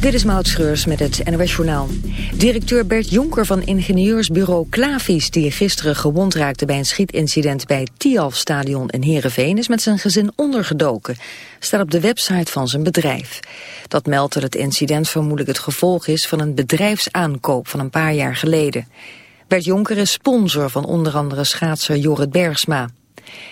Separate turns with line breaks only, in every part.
Dit is Maud Schreurs met het NOS Journaal. Directeur Bert Jonker van ingenieursbureau Klavies... die gisteren gewond raakte bij een schietincident bij het Tialf-stadion in Heerenveen... is met zijn gezin ondergedoken. Staat op de website van zijn bedrijf. Dat meldt dat het incident vermoedelijk het gevolg is... van een bedrijfsaankoop van een paar jaar geleden. Bert Jonker is sponsor van onder andere schaatser Jorrit Bergsma.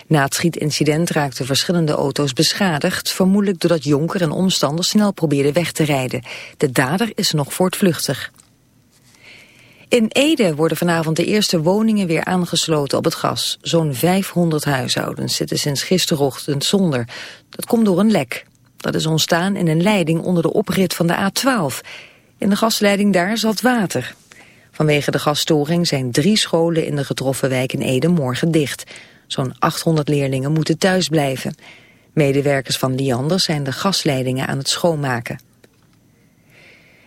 Na het schietincident raakten verschillende auto's beschadigd... vermoedelijk doordat Jonker en omstanders snel probeerden weg te rijden. De dader is nog voortvluchtig. In Ede worden vanavond de eerste woningen weer aangesloten op het gas. Zo'n 500 huishoudens zitten sinds gisterochtend zonder. Dat komt door een lek. Dat is ontstaan in een leiding onder de oprit van de A12. In de gasleiding daar zat water. Vanwege de gasstoring zijn drie scholen in de getroffen wijk in Ede morgen dicht. Zo'n 800 leerlingen moeten thuis blijven. Medewerkers van Liander zijn de gasleidingen aan het schoonmaken.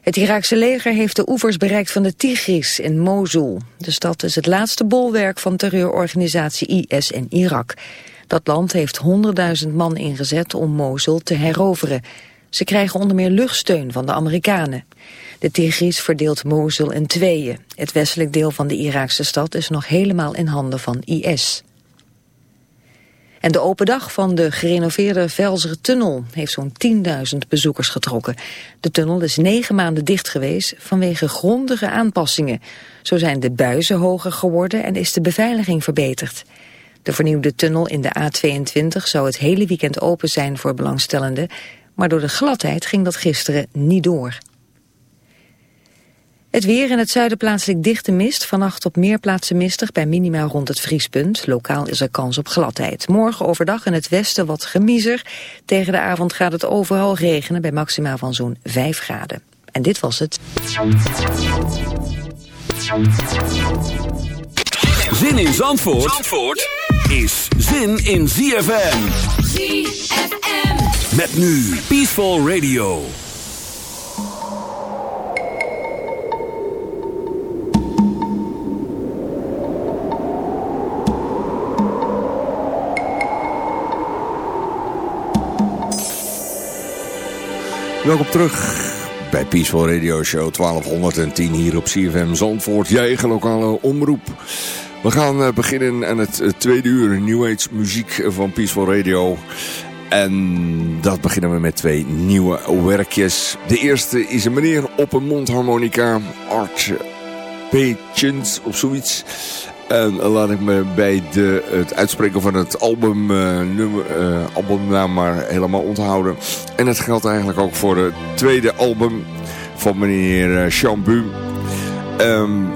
Het Iraakse leger heeft de oevers bereikt van de Tigris in Mosul. De stad is het laatste bolwerk van terreurorganisatie IS in Irak. Dat land heeft 100.000 man ingezet om Mosul te heroveren. Ze krijgen onder meer luchtsteun van de Amerikanen. De Tigris verdeelt Mosul in tweeën. Het westelijk deel van de Iraakse stad is nog helemaal in handen van IS. En de open dag van de gerenoveerde Velzer Tunnel heeft zo'n 10.000 bezoekers getrokken. De tunnel is negen maanden dicht geweest vanwege grondige aanpassingen. Zo zijn de buizen hoger geworden en is de beveiliging verbeterd. De vernieuwde tunnel in de A22 zou het hele weekend open zijn voor belangstellenden, maar door de gladheid ging dat gisteren niet door. Het weer in het zuiden plaatselijk dichte mist. Vannacht op meer plaatsen mistig bij minimaal rond het vriespunt. Lokaal is er kans op gladheid. Morgen overdag in het westen wat gemiezer. Tegen de avond gaat het overal regenen bij maximaal van zo'n 5 graden. En dit was het.
Zin in Zandvoort, Zandvoort is zin in ZFM.
ZFM.
Met nu Peaceful Radio.
Welkom terug bij Peaceful Radio Show 1210 hier op CFM Zandvoort, je eigen lokale omroep. We gaan eh, beginnen aan het eh, tweede uur New Age muziek van Peaceful Radio. En dat beginnen we met twee nieuwe werkjes. De eerste is een meneer op een mondharmonica, Art Patience of zoiets. En laat ik me bij de, het uitspreken van het album, uh, nummer, uh, albumnaam maar helemaal onthouden. En het geldt eigenlijk ook voor het tweede album van meneer Chambu. Um,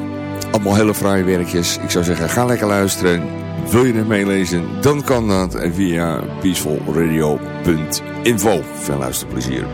allemaal hele fraaie werkjes. Ik zou zeggen, ga lekker luisteren. Wil je het meelezen? Dan kan dat via peacefulradio.info. Veel luisterplezier.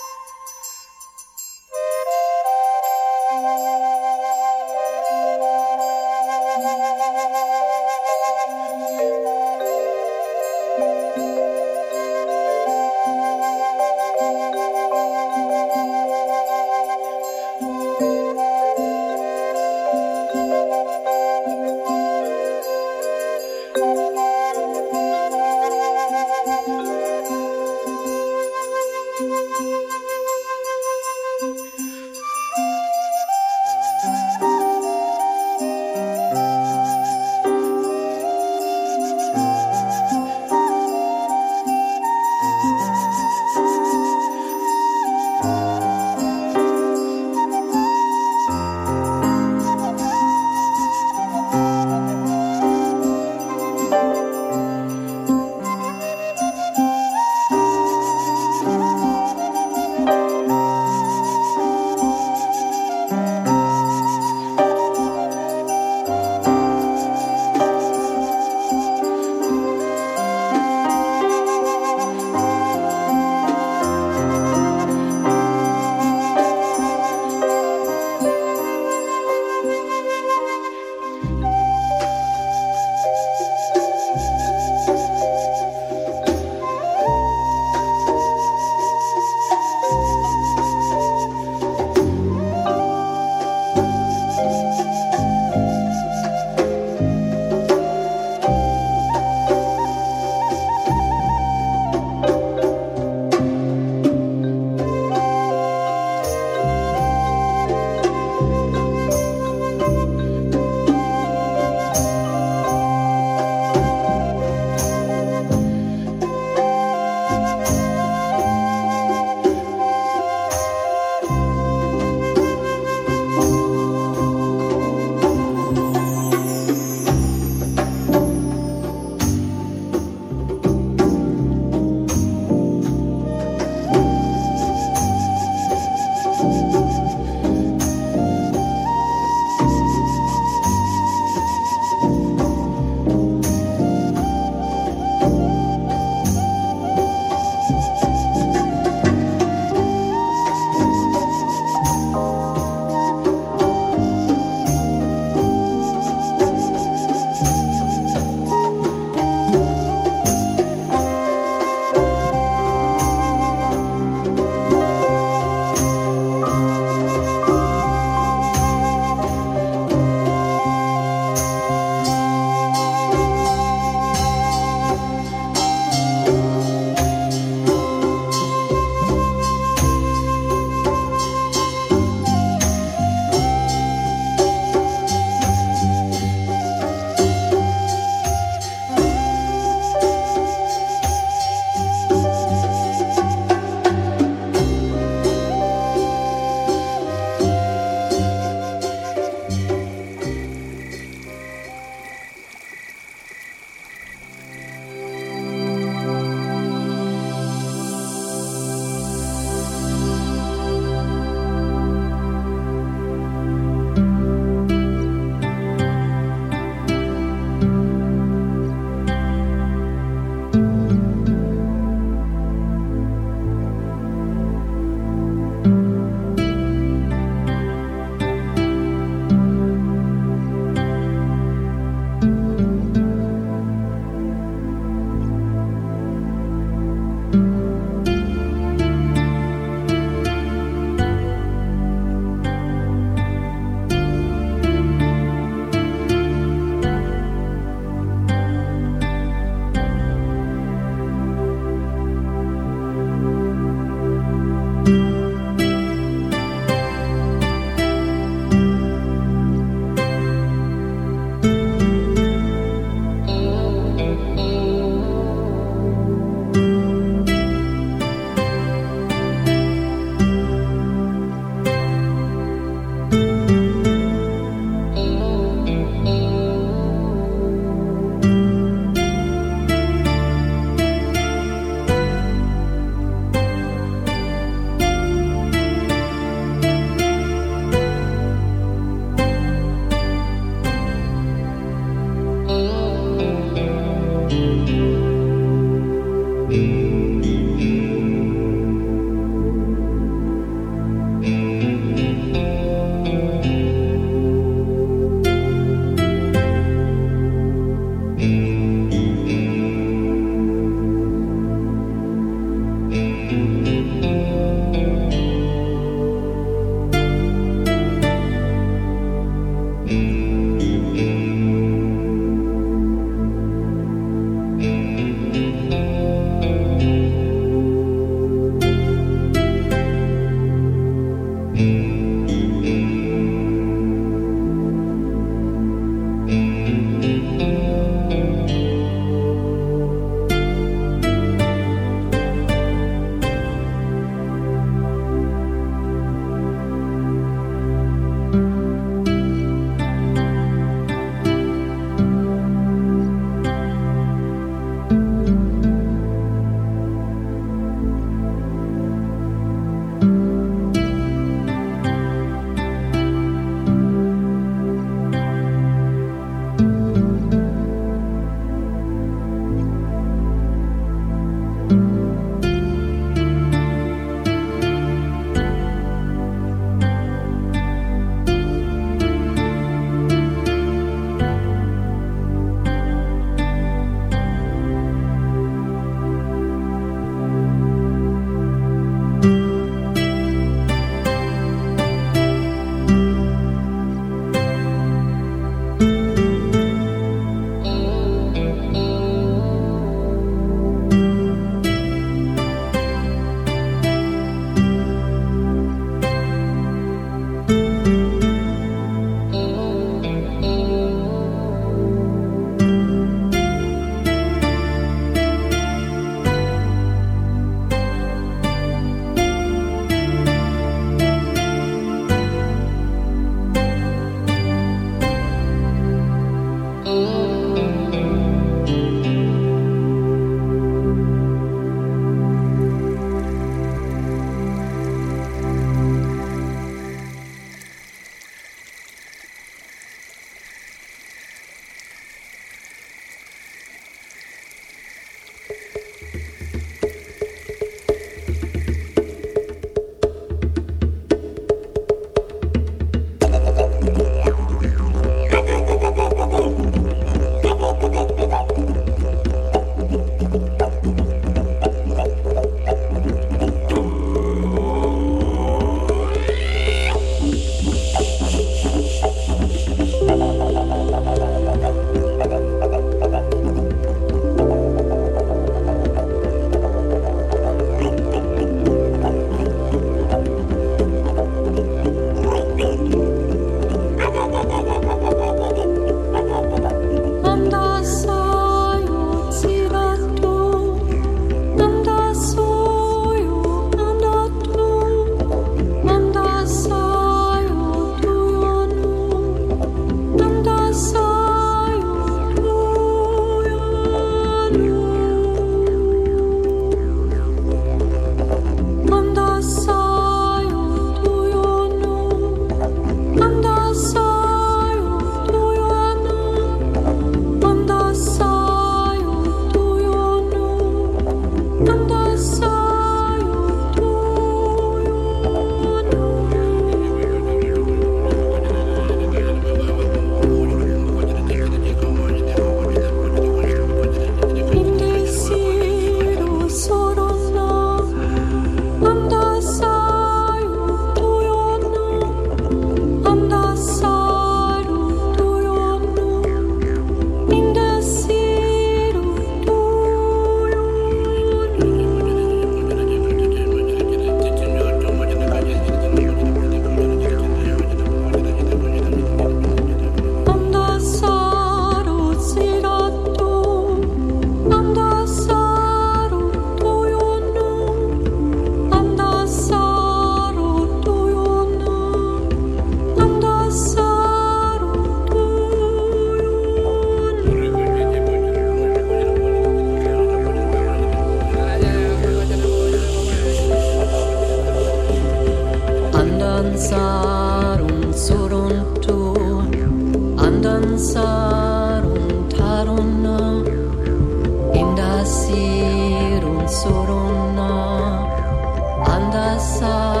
Andasar